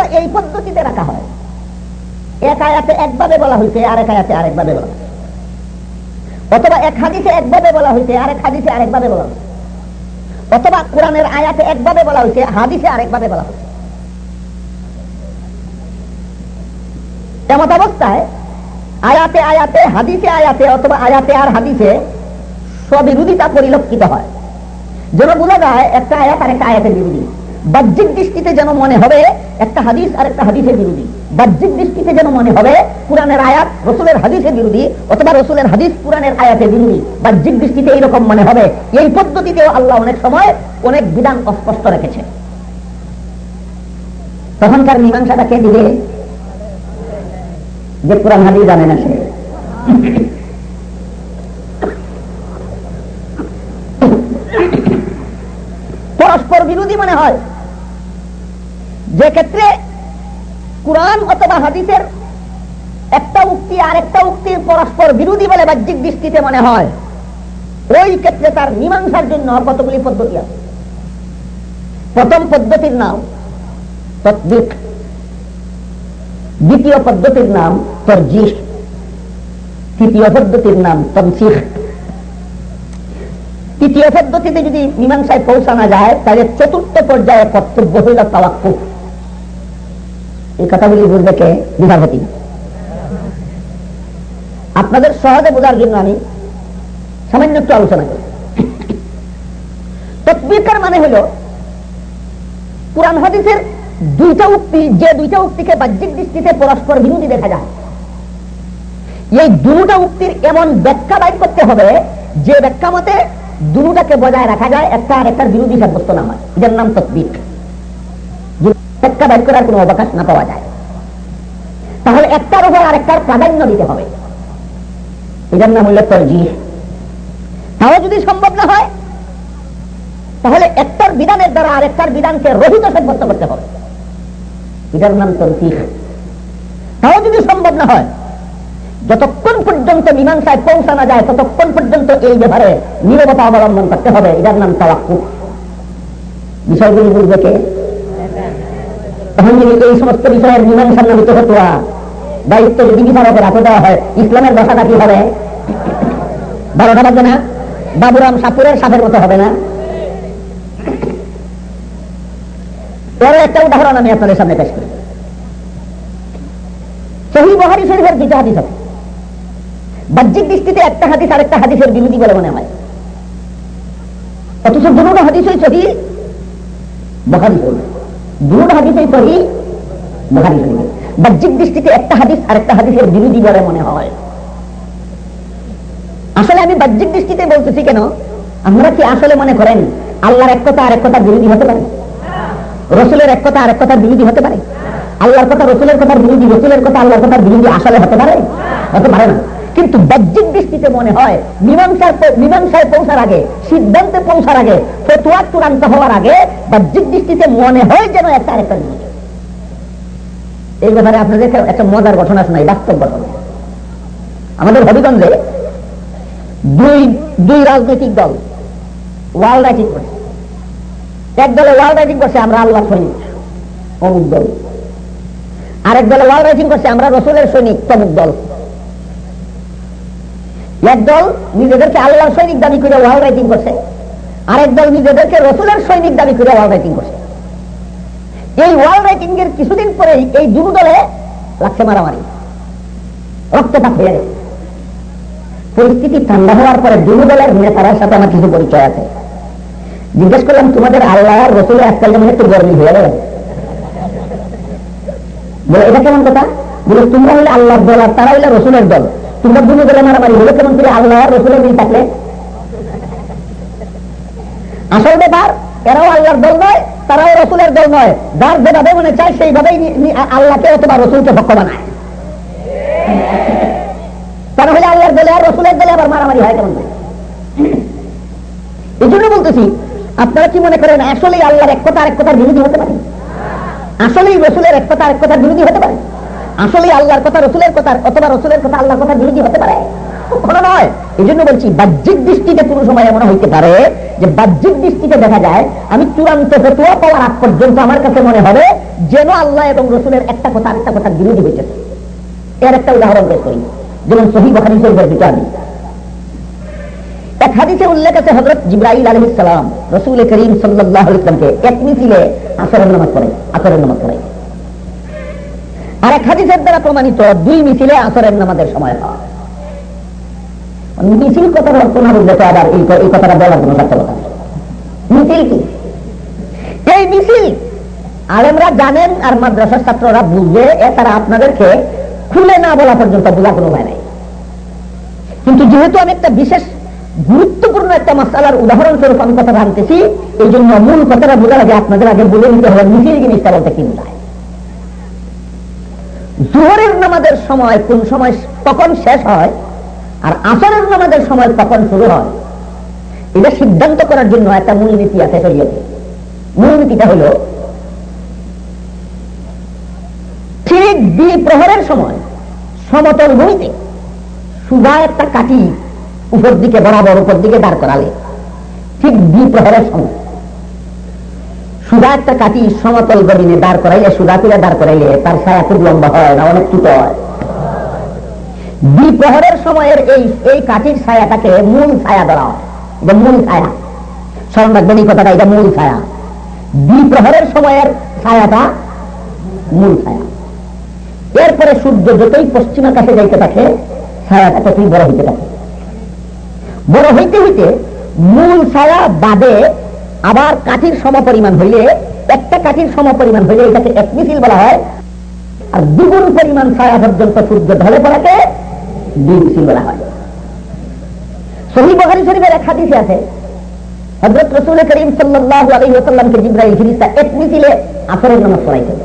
কথা এই পদ্ধতিতে রাখা হয়। এক আয়াতে একভাবে বলা হয়েছে, আরেক আয়াতে আরেকভাবে বলা অথবা এক হাদিসে একভাবে বলা হয়েছে, আরেক হাদিসে আরেকভাবে বলা হয়েছে। অথবা কোরআনের আয়াতে একভাবে বলা হয়েছে, হাদিসে আরেকভাবে বলা হয়েছে। এমত অবস্থায় আয়াতে আয়াতে, হাদিসে আয়াতে অথবা আয়াতে আর হাদিসে স্ববিরোধিতা পরিলক্ষিত হয়। যেন বোঝা যায়, একটা আয়াত আর একটা আয়াতের বিরোধী। বাহ্যিক দৃষ্টিতে যেন মনে হবে একটা হাদিস আর একটা হাদিসের বিরোধী। বাহ্যিক দৃষ্টিতে যেন মনে হবে পুরাণের আয়াত রসুলের হাদিসের বিরোধী অথবা রসুলের হাদিস পুরাণের আয়াতের বিরোধী। বাহ্যিক দৃষ্টিতে এইরকম মনে হবে। এই পদ্ধতিতেও আল্লাহ অনেক সময় অনেক বিধান অস্পষ্ট রেখেছে। তখনকার মীমাংসাটা কে দিবে? যে কোরআন হাদিস জানে না সে। পরস্পর বিরোধী মনে হয়। যে ক্ষেত্রে কোরআন অথবা হাদিসের একটা উক্তি আর একটা উক্তির পরস্পর বিরোধী বলে বাহ্যিক দৃষ্টিতে মনে হয়, ওই ক্ষেত্রে তার মীমাংসার জন্য কতগুলি পদ্ধতি আছে? প্রথম পদ্ধতির নাম তদ্বিক দ্বিতীয় পদ্ধতির নাম তরজিহ। তৃতীয় পদ্ধতির নাম তনসিখ তৃতীয় পদ্ধতিতে যদি মীমাংসায় পৌঁছানো যায়, তাহলে চতুর্থ পর্যায়ে কর্তব্য হইল তাওয়াক্কুফ। এই কথাগুলি বুঝবে কে? বিভাপতি আপনাদের সহজে বোঝার জন্য আমি সামান্য একটু আলোচনা করি। তৎবিকার মানে হল, কোরআন হাদিসের দুইটা উক্তি, যে দুইটা উক্তিকে বাহ্যিক দৃষ্টিতে পরস্পর বিরোধী দেখা যায়। এই দুটা উক্তির এমন ব্যাখ্যা বাইর করতে হবে, যে ব্যাখ্যা মতে দুটাকে বজায় রাখা যায়, একটা আর একটার বিরোধী সাব্যস্ত না হয়। এটার নাম তৎবিক ব্যাখ্যা বাইর করার কোন অবকাশ না পাওয়া যায়। তাহলে একটার উপর আরেকটার প্রাধান্য দিতে হবে। এটার নাম হইল তরজি তাও যদি সম্ভব না হয়, তাহলে একটার বিধানের দ্বারা আরেকটার বিধানকে রহিত সাব্যস্ত করতে হবে। এটার নাম তরজিহ তাও যদি সম্ভব না হয়, যতক্ষণ পর্যন্ত মীমাংসায় পৌঁছানো যায়, ততক্ষণ পর্যন্ত এই ব্যাপারে নিরবতা অবলম্বন করতে হবে। এটার নাম তাওয়াক্কু বিষয়গুলি বুঝবে কে? তখন যদি এই সমস্ত বিষয়ের মীমাংসার নামিত হতুয়া দায়িত্ব যদি বিচারকের হাতে দেওয়া হয়। ইসলামের দশাটা কি হবে? বারোটা বাজবে না? বাবুরাম সাপুরের সাপের মতো হবে না? এর একটা উদাহরণ আমি আপনাদের সামনে পেশ করি। সহি বহারি শরীফের দুটো হাদিস আছে। বাহ্যিক দৃষ্টিতে একটা হাদিস আর একটা হাদিসের বিরোধী বলে মনে হয়। অথচ দুটো হাদিসই সহি বহারি শরীফ দুটো হাদিসই সহি বহারি শরীফ বাহ্যিক দৃষ্টিতে একটা হাদিস আর একটা হাদিসের বিরোধী বলে মনে হয়। আসলে আমি বাহ্যিক দৃষ্টিতে বলতেছি কেন? আমরা কি আসলে মনে করেন আল্লাহর এক কথা আর এক কথা বিরোধী হতে পারে? রসুলের এক কথা আর এক কথা বিরোধী হতে পারে? আল্লাহর কথা রসুলের কথার বিরোধী, রসুলের কথা আল্লাহর কথার বিরোধী আসলে হতে পারে? হতে পারে না। কিন্তু বাহ্যিক দৃষ্টিতে মনে হয় মীমাংসার মীমাংসায় পৌঁছার আগে, সিদ্ধান্তে পৌঁছার আগে, ফতুয়া চূড়ান্ত হওয়ার আগে বাহ্যিক দৃষ্টিতে মনে হয় যেন একটা আরেকটা বিরোধী এই ব্যাপারে আপনাদের একটা মজার ঘটনা শোনাই বাস্তব ঘটনা। আমাদের হবিগঞ্জে দুই দুই রাজনৈতিক দল ওয়ার্ল্ড রাইটিং করছে এক দলে ওয়ার্ল্ড রাইটিং করছে আমরা আল্লাহ সৈনিক, অমুক দল। আরেক দলে ওয়ার্ল্ড রাইটিং করছে আমরা রসুলের সৈনিক, তমুক দল। এক দল নিজেদেরকে আল্লাহর সৈনিক দাবি করে ওয়ার্ল্ড রাইটিং করছে, আরেক দল নিজেদেরকে রসুলের সৈনিক দাবি করে ওয়ার্ল্ড রাইটিং করছে। এই ওয়ার্ল্ড রাইটিং এর কিছুদিন পরে এই দুটো দলে লাগছে মারামারি রক্তপাত হয়ে গেছে পরিস্থিতি ঠান্ডা হওয়ার পরে দুটো দলের নেতারার সাথে আমার কিছু পরিচয় আছে। জিজ্ঞেস করলাম, তোমাদের আল্লাহ রসুলের আজকাল যেমন একটু গরমি হয়ে গেল? এটা কেমন কথা? বলে, তোমরা হলে আল্লাহর দল আর তারা হইলে রসুলের দল। তোমরা দুটো দলে মারামারি হলে কেমন করে আল্লাহ রসুলের দিন থাকলে? আসল ব্যাপার, এরাও আল্লাহর দল নয়, তারাও রসুলের দল নয়। যার যেভাবে মনে চায়, সেইভাবেই আল্লাহকে অথবা রসুলকে ভক্ষ বানায়। তারা হলে আল্লাহর দলে আর রসুলের দলে আবার মারামারি হয় কেমন এই জন্য বলতেছি, আপনারা কি মনে করেন, আসলেই আল্লাহর এক কথা আরেক কথার বিরোধী হতে পারে? আসলেই রসুলের এক কথা আরেক কথার বিরোধী হতে পারে? আসলেই আল্লাহর কথা, রসুলের কথা, অথবা রসুলের কথা আল্লাহর কথার বিরোধী হতে পারে। নয়। এই জন্য বলছি, বাহ্যিক দৃষ্টিতে সময় এমন হইতে পারে যে বাহ্যিক দৃষ্টিতে দেখা যায়, আমি চূড়ান্ত পাওয়ার আগ পর্যন্ত আমার কাছে মনে হবে যেন আল্লাহ এবং রসুলের একটা কথা, আরেকটা কথা বিরোধী এর একটা উদাহরণ পেশ করি। যেমন সহি বখারি এক হাদিসে উল্লেখ আছে হজরত জিব্রাইল আলহ ইসলাম রসুল করিম সাল্লাহ ইসলামকে এক মিছিলে আসরের নামাজ পড়ে, আসরের নামাজ পড়ে। আর এক হাদিসের দ্বারা প্রমাণিত, দুই মিছিলে আসরের নামাজের সময় হয়। মিছিল কথার অর্থ আবার এই কথাটা বলার কোনো সার্থকতা মিছিল কি? এই মিছিল, আলেমরা জানেন আর মাদ্রাসার ছাত্ররা বুঝবে এ তারা আপনাদেরকে খুলে না বলা পর্যন্ত বোঝা কোনো উপায় নাই। কিন্তু যেহেতু আমি একটা বিশেষ গুরুত্বপূর্ণ একটা মশালার উদাহরণ স্বরূপ আমি কথা জানতেছি এই জন্য মূল কথাটা বোঝা লাগে আপনাদের আগে বলে নিতে হবে মিছিল জিনিসটা বলতে কি বোঝায়। জোহরের নামাজের সময় কোন সময় কখন শেষ হয় আর আসরের নামাজের সময় কখন শুরু হয়। এটা সিদ্ধান্ত করার জন্য একটা মূলনীতি আছে শরীয়তে। মূলনীতিটা হলো, ঠিক দুই প্রহরের সময় সমতল ভূমিতে সুগা একটা কাটি উপর দিকে, বরাবর উপর দিকে দাঁড় করালে, ঠিক দুই প্রহরের সময় সুদা একটা কাটি সমতল গদিনে দাঁড় করাইলে সুদা তুলে দাঁড় করাইলে তার ছায়া খুব লম্বা হয় না, অনেক ছোট হয়। দ্বিপ্রহরের সময়ের এই এই কাঠির ছায়াটাকে মূল ছায়া ধরা হয়। এটা মূল ছায়া। স্মরণ রাখবেন এই কথাটা, এটা মূল ছায়া। দ্বিপ্রহরের সময়ের ছায়াটা মূল ছায়া। এরপরে সূর্য যতই পশ্চিমের কাছে যাইতে থাকে, ছায়াটা ততই বড় হইতে থাকে। বড় হইতে হইতে মূল ছায়া বাদে আবার কাঠির সম পরিমাণ হইলে, একটা কাঠির সম পরিমাণ হইলে এটাকে এক মিছিল বলা হয়, আর দ্বিগুণ পরিমাণ ছায়া পর্যন্ত সূর্য ঢলে পড়াকে দুই মিছিল বলা হয়। সহি বহারি শরীফের এক হাদিসে আছে হজরত রসুল করিম সাল্লাহ আলী ওসাল্লামকে জিব্রাহিল ফিরিস্তা এক মিছিলে আসরের নামাজ পড়াইছেন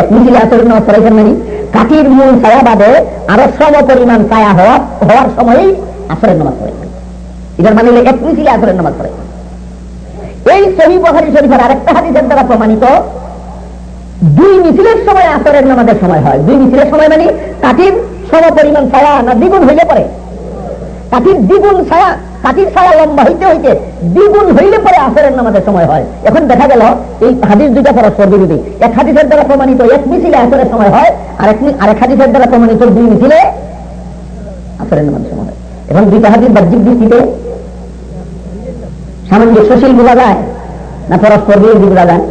এক মিছিলে আসরের নামাজ পড়াইছেন মানে কাঠির মূল ছায়া বাদে আরও সম পরিমাণ ছায়া হওয়া হওয়ার সময়ই আসরের নামাজ পড়াইছেন এটার মানে এক মিছিলে আসরের নামাজ পড়াইছেন এই সহি বহারি শরীফের আরেকটা হাদিসের দ্বারা প্রমাণিত, দুই মিছিলের সময় আসরের নামাজের সময় হয়। দুই মিছিলের সময় মানে কাঠির সম পরিমাণ ছায়া না দ্বিগুণ হইলে পরে? কাঠির দ্বিগুণ ছায়া কাঠির ছায়া লম্বা হইতে হইতে দ্বিগুণ হইলে পরে আসরের নামাজের সময় হয়। এখন দেখা গেল, এই হাদিস দুইটা পরস্পর বিরোধী এক হাদিসের দ্বারা প্রমাণিত এক মিছিলে আসরের সময় হয় আর এক আরেক হাদিসের দ্বারা প্রমাণিত দুই মিছিলে আসরের নামাজের সময় হয়। এখন দুইটা হাদিস বাহ্যিক দৃষ্টিতে সামঞ্জস্যশীল বোঝা যায় না পরস্পর বিরোধী বোঝা যায়?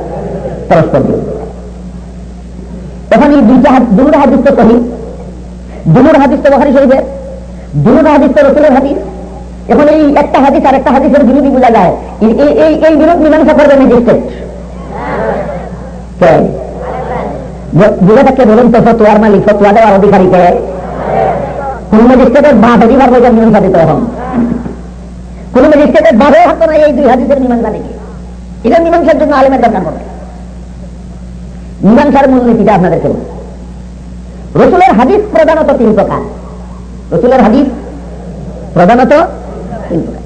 পরস্পর বিরোধী এখন এই দুইটা দুটো হাদিস তো কহি দুটোর হাদিস তো বখারি শরীফের। দুটো হাদিস তো রসুলের হাদিস। এখন এই একটা হাদিস আর একটা হাদিসের বিরোধী বোঝা যায়। এই এই বিরোধ মীমাংসা করবে ম্যাজিস্ট্রেট। বুঝে থাকলে বলুন তো ফতুয়ার মালিক, ফতুয়া দেওয়ার অধিকারীকে কোন ম্যাজিস্ট্রেটের বাপ অধিকার বইটা মীমাংসা দিতে এখন কোন ম্যাজিস্ট্রেটের বাপেও হাত না এই দুই হাদিসের মীমাংসা দেখে। এটা মীমাংসার জন্য আলেমের দরকার হবে। মীমাংসার মূলনীতিটা আপনাদেরকে বলি। রসুলের হাদিস প্রধানত তিন প্রকার। রসুলের হাদিস প্রধানত তিন প্রকার।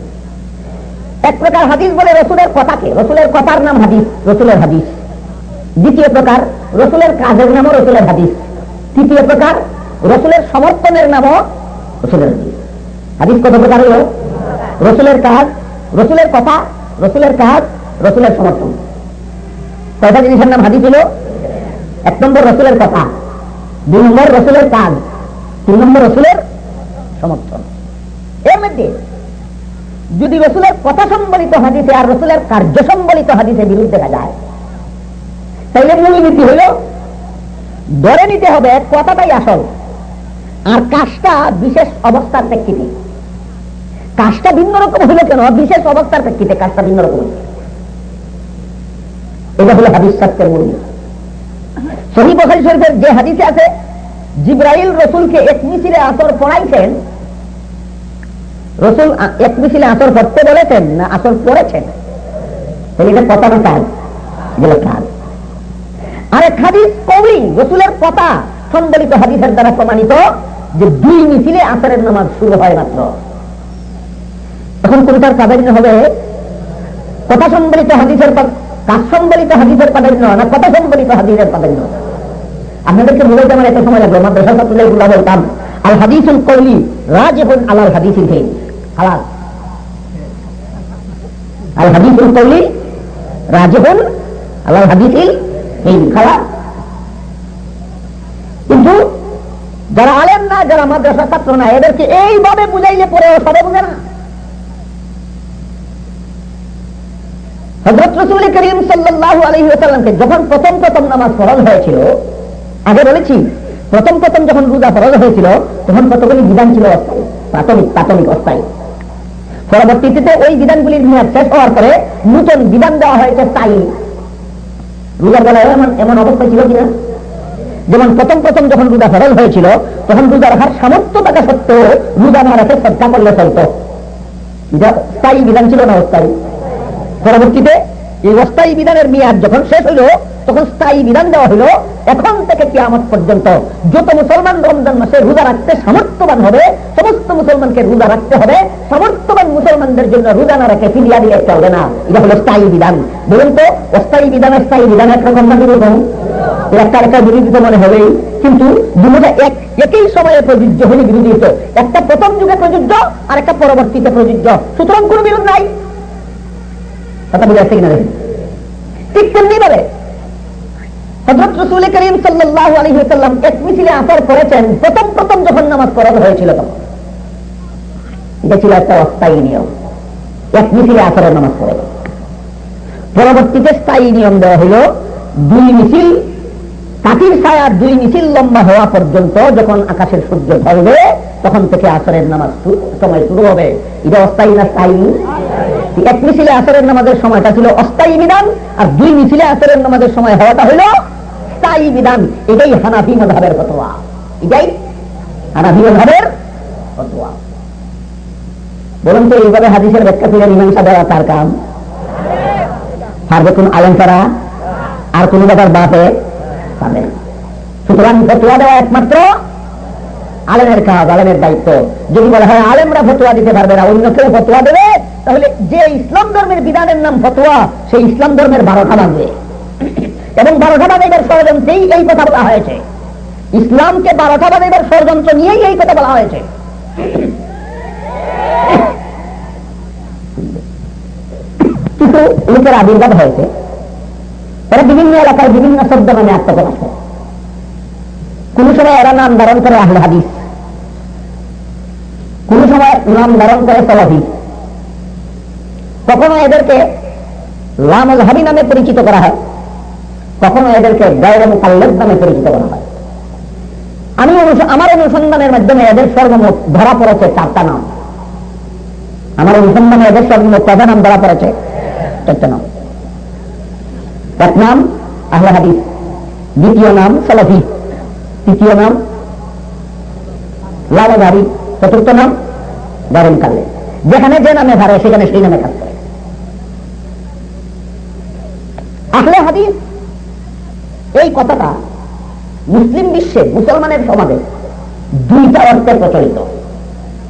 এক প্রকার হাদিস বলে রসুলের কথাকে। রসুলের কথার নাম হাদিস, রসুলের হাদিস। দ্বিতীয় প্রকার, রসুলের কাজের নামও রসুলের হাদিস। তৃতীয় প্রকার, রসুলের সমর্থনের নামও রসুলের হাদিস। হাদিস কত প্রকার হল? রসুলের কাজ রসুলের কথা, রসুলের কাজ রসুলের সমর্থন। কয়টা জিনিসের নাম হাদিস হলো? এক নম্বর রসুলের কথা, দুই নম্বর রসুলের কাজ, তিন নম্বর রসুলের সমর্থন। এর মধ্যে যদি রসুলের কথা সম্বলিত হাদিসে আর রসুলের কার্য সম্বলিত হাদিসে বিরোধ দেখা যায়, তাইলে মূল নীতি হল, ধরে নিতে হবে কথাটাই আসল, আর কাজটা বিশেষ অবস্থার প্রেক্ষিতে। কাজটা ভিন্ন রকম হইল কেন? বিশেষ অবস্থার প্রেক্ষিতে কাজটা ভিন্ন রকম এটা হলো হাদিস শাস্ত্রের মূল সহি বখারি শরীফের যে হাদিসে আছে, জিব্রাইল রসুলকে এক মিছিলে আসর পড়াইছেন, রসুল এক মিছিলে আসর পড়তে বলেছেন না আসর পড়েছেন? তাহলে এটা কাজ। কাজ। আর এক হাদিস কৌলি রসুলের কথা সম্বলিত হাদিসের দ্বারা প্রমাণিত যে দুই মিছিলে আসরের নামাজ শুরু হয় মাত্র। তখন কোনটার প্রাধান্য হবে কথা সম্বলিত হাদিসের কাজ সম্বলিত হাদিসের প্রাধান্য না, কথা সম্বলিত হাদিসের প্রাধান্য। আপনাদেরকে বলে আমার এত সময় লাগবে মাদ্রাসা ছাত্রদেরগুলা বলতাম, আল হাদিসুল কৌলি রাজেহুন আলাল হাদিসিল ফেল হালাল। আল হাদিসুল কৌলি রাজেহুন আলাল হাদিসিল ফেল খালাস কিন্তু যারা আলেন না, যারা মাদ্রাসা ছাত্র না, এদেরকে এইভাবে বুঝাইলে পরেও সবে বুঝে না। হজরত রসুল করিম সাল্লাহ আলহি আসাল্লামকে যখন প্রথম প্রথম নামাজ ফরজ হয়েছিল, আগে বলেছি, প্রথম প্রথম যখন রোজা ফরজ হয়েছিল, তখন কতগুলি বিধান ছিল অস্থায়ী, প্রাথমিক প্রাথমিক অস্থায়ী। পরবর্তীতে ওই বিধানগুলির মেয়াদ শেষ হওয়ার পরে নূতন বিধান দেওয়া হয়েছে স্থায়ী। রোজার বেলায় এমন এমন অবস্থা ছিল কিনা? যেমন প্রথম প্রথম যখন রোজা ফরজ হয়েছিল, তখন রোজা রাখার সামর্থ্য থাকা সত্ত্বেও রোজা না রেখে শ্রদ্ধা করলে চলত। স্থায়ী বিধান ছিল না অস্থায়ী? পরবর্তীতে এই অস্থায়ী বিধানের মেয়াদ যখন শেষ হইল, তখন স্থায়ী বিধান দেওয়া হলো এখন থেকে কিয়ামত পর্যন্ত যত মুসলমান রমজান মাসে রোজা রাখতে সামর্থ্যবান হবে, সমস্ত মুসলমানকে রোজা রাখতে হবে। সামর্থ্যবান মুসলমানদের জন্য রোজা না রেখে ফিরিয়া দিয়ে চলবে না। এটা হলো স্থায়ী বিধান। বলুন তো, অস্থায়ী বিধান স্থায়ী বিধান একরকম না দুরকম? একটা একটা বিরোধিতা মনে হবেই। কিন্তু দুটা এক, একই সময়ে প্রযোজ্য হলে বিরোধী হতো একটা প্রথম যুগে প্রযোজ্য আর একটা পরবর্তীতে প্রযোজ্য। সুতরাং কোন বিরোধ নাই। কথা বুঝে আসছে কিনা হজরত রসুল করিম সাল্লাহ আলী সাল্লাম এক মিছিলে আসর করেছেন প্রথম প্রথম যখন নামাজ হয়েছিল তখন। এটা ছিল একটা অস্থায়ী নিয়ম। এক মিছিলে আসরের নামাজ পড়ে। পরবর্তীতে স্থায়ী নিয়ম দেওয়া হলো দুই মিছিল কাঠির ছায়া দুই মিছিল লম্বা হওয়া পর্যন্ত যখন আকাশের সূর্য ধরবে, তখন থেকে আসরের নামাজ সময় শুরু হবে। এটা অস্থায়ী না স্থায়ী? এক মিছিলে আসরের নামাজের সময়টা ছিল অস্থায়ী বিধান, আর দুই মিছিলে আসরের নামাজের সময় হওয়াটা হইল স্থায়ী বিধান। এটাই হানাফি মধাবের ফতোয়া। এটাই হানাফি মধাবের ফতোয়া। বলুন তো, এইভাবে হাদিসের ব্যাখ্যা ফিরে মীমাংসা দেওয়া তার কাম? পারবে কোন আলেম ছাড়া আর কোন ব্যাপার বাপে পাবে সুতরাং ফতুয়া দেওয়া একমাত্র আলেমের কাজ, আলেমের দায়িত্ব। যদি বলা হয় আলেমরা ফতুয়া দিতে পারবে না, অন্য কেউ ফতুয়া দেবে, তাহলে যে ইসলাম ধর্মের বিধানের নাম ফতুয়া, সেই ইসলাম ধর্মের বারোটা বাঁধবে এবং বারোটা বাঁধাইবার ষড়যন্ত্রেই এই কথা বলা হয়েছে। ইসলামকে বারোটা বাঁধাইবার ষড়যন্ত্র নিয়েই এই কথা বলা হয়েছে। কিছু লোকের আবির্ভাব হয়েছে। তারা বিভিন্ন এলাকায় বিভিন্ন শব্দ নামে আত্মপ্রকাশ করে। সময় এরা নাম ধারণ করে আহলে হাদিস। কোন সময় নাম ধারণ করে সলাফি। কখনো এদেরকে লামল হাবি নামে পরিচিত করা হয়। কখনো এদেরকে গায়ের মুকাল্লেদ নামে পরিচিত করা হয়। আমি আমার অনুসন্ধানের মাধ্যমে এদের সর্বমোট ধরা পড়েছে চারটা নাম। আমার অনুসন্ধানে এদের সর্বমোট কটা নাম ধরা পড়েছে? চারটা নাম। এক নাম আহলে হাদিস, দ্বিতীয় নাম সালাফি। তৃতীয় নাম, লালবাড়ি চতুর্থ নাম গরম কালে যেখানে যে নামে ধারে সেখানে সেই নামে কাজ করে আসলে হাদিস, এই কথাটা মুসলিম বিশ্বে, মুসলমানের সমাজে দুইটা অর্থে প্রচলিত।